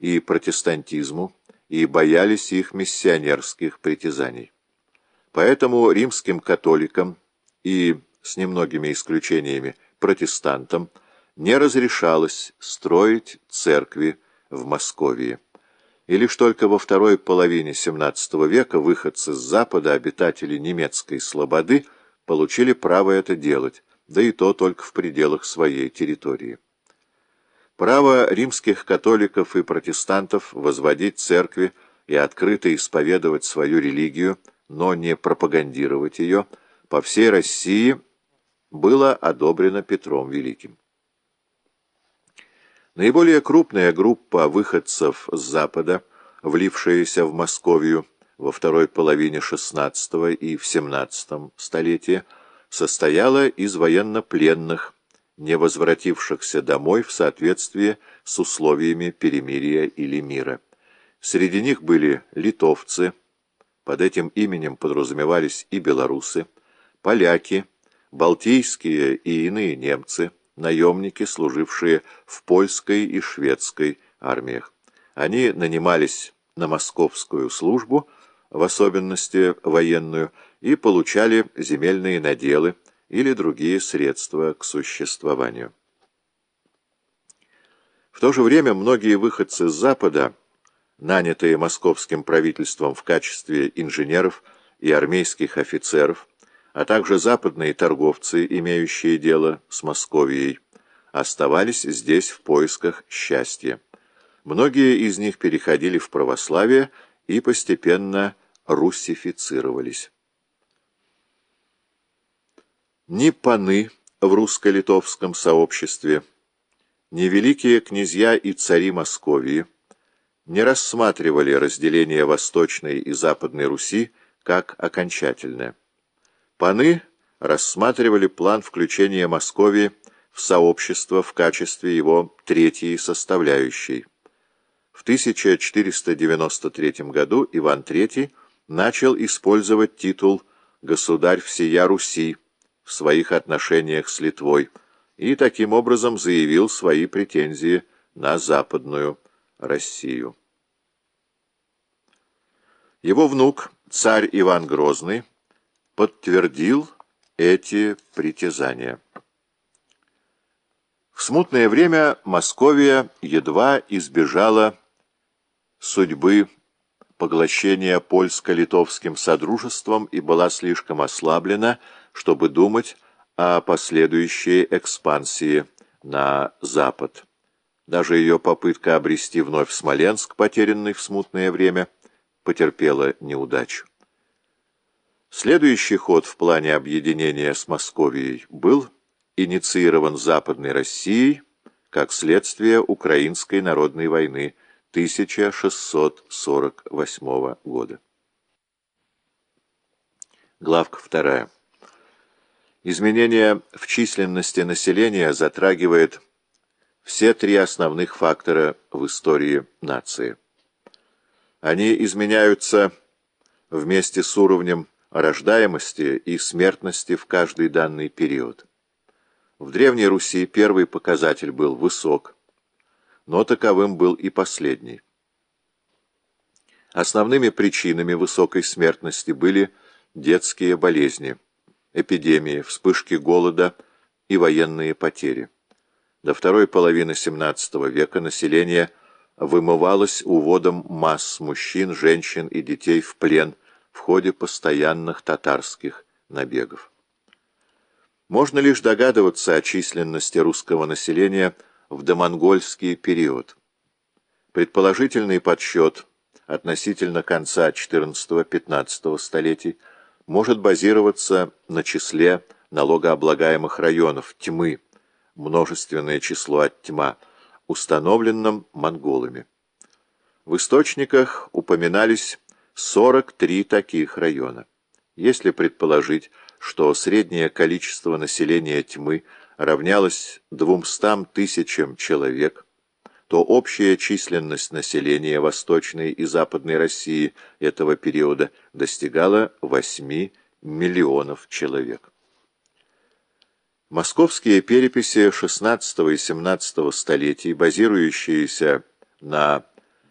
и протестантизму и боялись их миссионерских притязаний. Поэтому римским католикам и, с немногими исключениями, протестантам не разрешалось строить церкви в Московии. И лишь только во второй половине XVII века выходцы с запада, обитатели немецкой слободы, получили право это делать, да и то только в пределах своей территории. Право римских католиков и протестантов возводить церкви и открыто исповедовать свою религию, но не пропагандировать ее, по всей России было одобрено Петром Великим. Наиболее крупная группа выходцев с Запада, влившаяся в Московию во второй половине XVI и XVII столетия, состояла из военнопленных, не возвратившихся домой в соответствии с условиями перемирия или мира. Среди них были литовцы, под этим именем подразумевались и белорусы, поляки, балтийские и иные немцы, наемники, служившие в польской и шведской армиях. Они нанимались на московскую службу, в особенности военную, и получали земельные наделы или другие средства к существованию. В то же время многие выходцы с Запада, нанятые московским правительством в качестве инженеров и армейских офицеров, а также западные торговцы, имеющие дело с Московией, оставались здесь в поисках счастья. Многие из них переходили в православие и постепенно руссифицировались. Ни паны в русско-литовском сообществе, ни великие князья и цари Московии не рассматривали разделение Восточной и Западной Руси как окончательное. Паны рассматривали план включения Московии в сообщество в качестве его третьей составляющей. В 1493 году Иван III начал использовать титул «Государь всея Руси» своих отношениях с Литвой и таким образом заявил свои претензии на Западную Россию. Его внук, царь Иван Грозный, подтвердил эти притязания. В смутное время Московия едва избежала судьбы поглощения польско-литовским содружеством и была слишком ослаблена, чтобы думать о последующей экспансии на запад. Даже ее попытка обрести вновь Смоленск, потерянный в смутное время, потерпела неудачу. Следующий ход в плане объединения с Московией был инициирован Западной Россией как следствие Украинской народной войны 1648 года. Главка вторая. Изменение в численности населения затрагивает все три основных фактора в истории нации. Они изменяются вместе с уровнем рождаемости и смертности в каждый данный период. В Древней Руси первый показатель был высок, но таковым был и последний. Основными причинами высокой смертности были детские болезни, эпидемии, вспышки голода и военные потери. До второй половины XVII века население вымывалось уводом масс мужчин, женщин и детей в плен – в ходе постоянных татарских набегов. Можно лишь догадываться о численности русского населения в домонгольский период. Предположительный подсчет относительно конца XIV-XV столетий может базироваться на числе налогооблагаемых районов тьмы, множественное число от тьма, установленном монголами. В источниках упоминались 43 таких района. Если предположить, что среднее количество населения тьмы равнялось 200 тысячам человек, то общая численность населения Восточной и Западной России этого периода достигала 8 миллионов человек. Московские переписи XVI и XVII столетий, базирующиеся на